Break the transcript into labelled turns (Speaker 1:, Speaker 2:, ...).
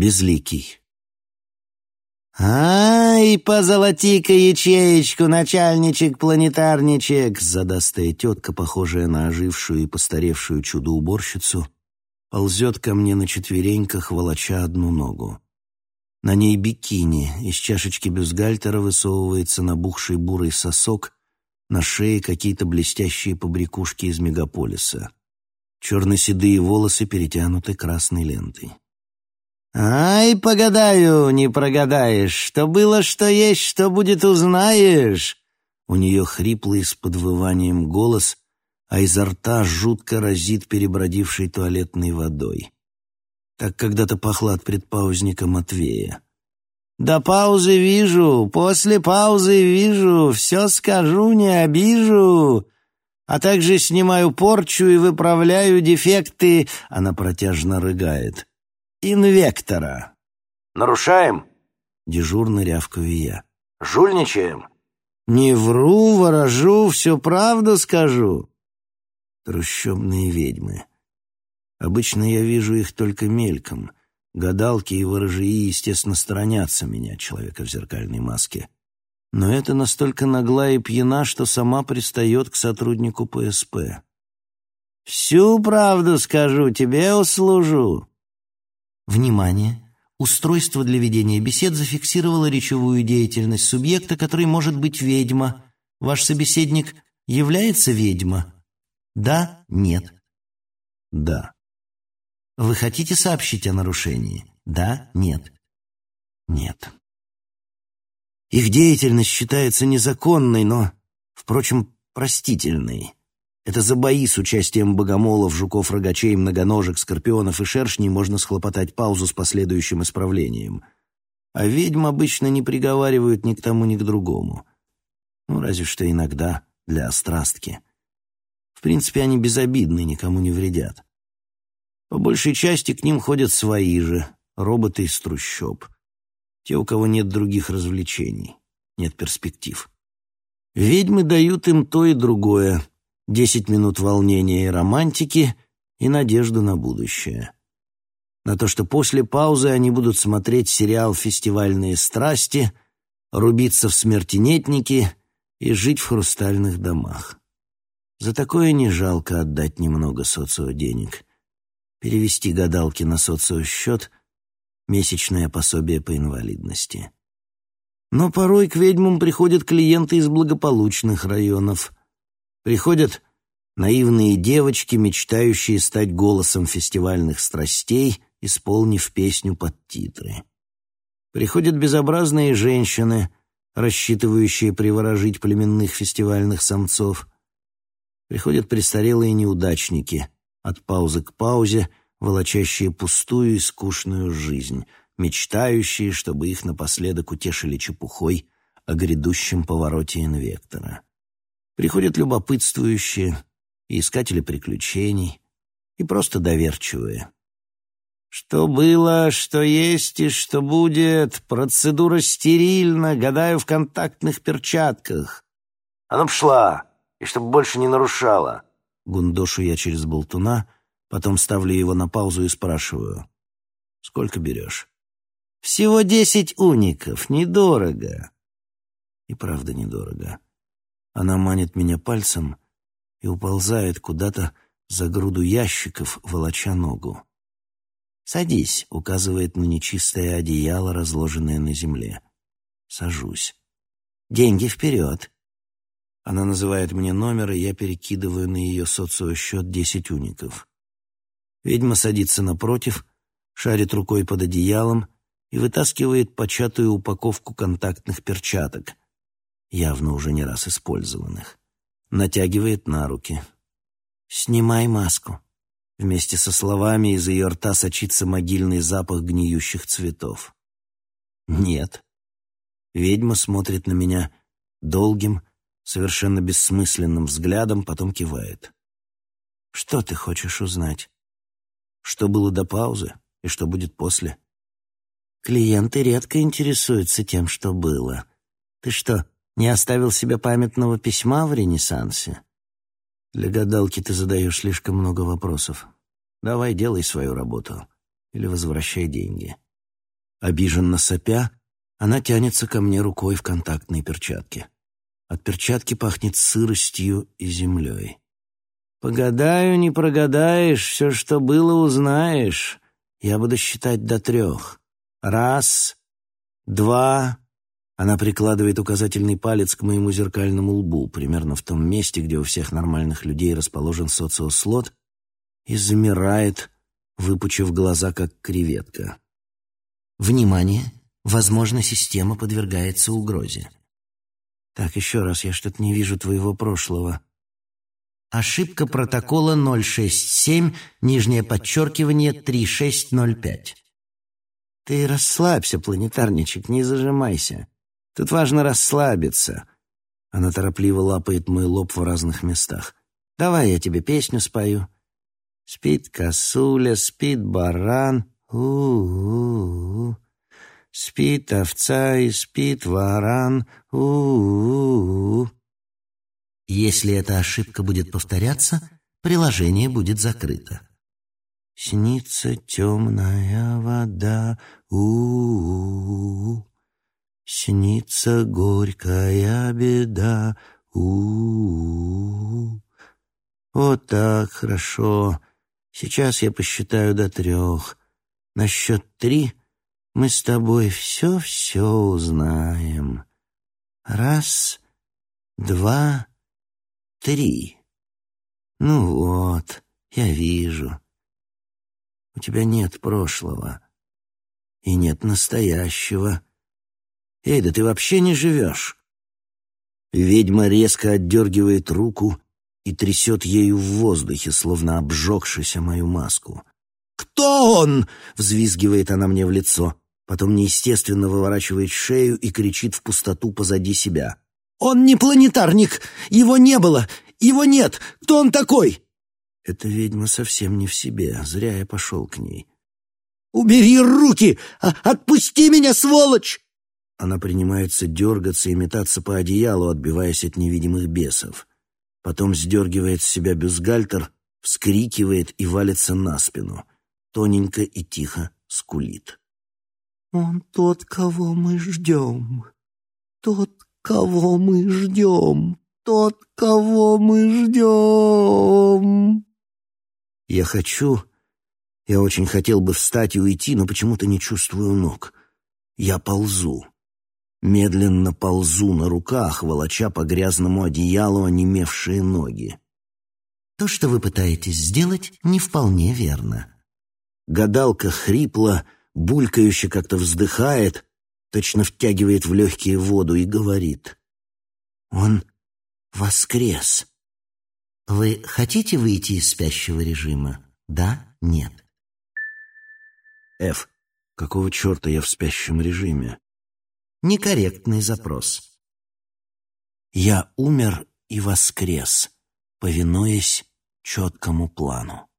Speaker 1: Безликий. «Ай, позолоти-ка ячеечку, начальничек-планетарничек!» Задастая тетка, похожая на ожившую и постаревшую чудо-уборщицу, ползет ко мне на четвереньках, волоча одну ногу. На ней бикини, из чашечки бюстгальтера высовывается набухший бурый сосок, на шее какие-то блестящие побрякушки из мегаполиса. Черно-седые волосы перетянуты красной лентой. «Ай, погадаю, не прогадаешь. Что было, что есть, что будет, узнаешь». У нее хриплый с подвыванием голос, а изо рта жутко разит перебродившей туалетной водой. Так когда-то пахло от предпаузника Матвея. «До паузы вижу, после паузы вижу, все скажу, не обижу, а также снимаю порчу и выправляю дефекты», — она протяжно рыгает инвектора.
Speaker 2: Нарушаем?
Speaker 1: Дежурно рявкаю я.
Speaker 2: Жульничаем?
Speaker 1: Не вру, ворожу, всю правду скажу. Трущобные ведьмы. Обычно я вижу их только мельком. Гадалки и ворожии, естественно, сторонятся меня, человека в зеркальной маске. Но это настолько нагла и пьяна, что сама пристает к сотруднику ПСП. «Всю правду скажу, тебе услужу. Внимание! Устройство для ведения бесед зафиксировало речевую деятельность субъекта, который может быть ведьма. Ваш собеседник является ведьма? Да, нет. Да. Вы хотите сообщить о нарушении? Да, нет. Нет. Их деятельность считается незаконной, но, впрочем, простительной. Это за бои с участием богомолов, жуков, рогачей, многоножек, скорпионов и шершней можно схлопотать паузу с последующим исправлением. А ведьм обычно не приговаривают ни к тому, ни к другому. Ну, разве что иногда для острастки. В принципе, они безобидны, никому не вредят. По большей части к ним ходят свои же, роботы из трущоб. Те, у кого нет других развлечений, нет перспектив. Ведьмы дают им то и другое, Десять минут волнения и романтики и надежду на будущее. На то, что после паузы они будут смотреть сериал «Фестивальные страсти», рубиться в смертинетники и жить в хрустальных домах. За такое не жалко отдать немного социоденег. Перевести гадалки на социосчет — месячное пособие по инвалидности. Но порой к ведьмам приходят клиенты из благополучных районов — Приходят наивные девочки, мечтающие стать голосом фестивальных страстей, исполнив песню под титры. Приходят безобразные женщины, рассчитывающие приворожить племенных фестивальных самцов. Приходят престарелые неудачники, от паузы к паузе, волочащие пустую и скучную жизнь, мечтающие, чтобы их напоследок утешили чепухой о грядущем повороте инвектора. Приходят любопытствующие, искатели приключений, и просто доверчивые. Что было, что есть и что будет, процедура стерильна, гадаю в контактных перчатках.
Speaker 2: Она пошла, и чтобы больше не нарушала.
Speaker 1: Гундошу я через болтуна, потом ставлю его на паузу и спрашиваю. Сколько берешь? Всего десять уников, недорого. И правда недорого. Она манит меня пальцем и уползает куда-то за груду ящиков, волоча ногу. «Садись», — указывает на нечистое одеяло, разложенное на земле. Сажусь. «Деньги вперед!» Она называет мне номер, и я перекидываю на ее социосчет десять уников. Ведьма садится напротив, шарит рукой под одеялом и вытаскивает початую упаковку контактных перчаток, явно уже не раз использованных. Натягивает на руки. «Снимай маску». Вместе со словами из ее рта сочится могильный запах гниющих цветов. «Нет». Ведьма смотрит на меня долгим, совершенно бессмысленным взглядом, потом кивает. «Что ты хочешь узнать? Что было до паузы и что будет после?» «Клиенты редко интересуются тем, что было. Ты что, не оставил себе памятного письма в Ренессансе? Для гадалки ты задаешь слишком много вопросов. Давай делай свою работу или возвращай деньги. Обиженно сопя, она тянется ко мне рукой в контактной перчатке. От перчатки пахнет сыростью и землей. «Погадаю, не прогадаешь, все, что было, узнаешь. Я буду считать до трех. Раз, два...» Она прикладывает указательный палец к моему зеркальному лбу, примерно в том месте, где у всех нормальных людей расположен социослот, и замирает, выпучив глаза, как креветка. «Внимание! Возможно, система подвергается угрозе». «Так, еще раз, я что-то не вижу твоего прошлого». Ошибка протокола 067, нижнее подчеркивание 3605. Ты расслабься, планетарничек, не зажимайся. Тут важно расслабиться. Она торопливо лапает мой лоб в разных местах. Давай я тебе песню спою. Спит косуля, спит баран, у-у-у. Спит овца и спит варан, у-у-у. Если эта ошибка будет повторяться, приложение будет закрыто. Снится темная вода, у, -у, -у. Снится горькая беда, у, -у, -у. Вот так хорошо. Сейчас я посчитаю до трех. На счет три мы с тобой все-все узнаем. Раз, два, Три. Ну вот, я вижу. У тебя нет прошлого. И нет настоящего. Эй, да ты вообще не живешь. Ведьма резко отдергивает руку и трясет ею в воздухе, словно обжегшись о мою маску. «Кто он?» — взвизгивает она мне в лицо. Потом неестественно выворачивает шею и кричит в пустоту позади себя. «Он не планетарник! Его не было! Его нет! Кто он такой?» Эта ведьма совсем не в себе. Зря я пошел к ней. «Убери руки! А отпусти меня, сволочь!» Она принимается дергаться и метаться по одеялу, отбиваясь от невидимых бесов. Потом сдергивает с себя бюстгальтер, вскрикивает и валится на спину. Тоненько и тихо скулит. «Он тот, кого мы ждем. Тот, кого мы ждем, тот, кого мы ждем. Я хочу, я очень хотел бы встать и уйти, но почему-то не чувствую ног. Я ползу. Медленно ползу на руках, волоча по грязному одеялу онемевшие ноги. То, что вы пытаетесь сделать, не вполне верно. Гадалка хрипло, булькающе как-то вздыхает, точно втягивает в легкие воду и говорит. «Он воскрес. Вы хотите выйти из спящего режима? Да? Нет?» «Ф, какого черта я в спящем режиме?» «Некорректный запрос». «Я умер и воскрес, повинуясь четкому плану».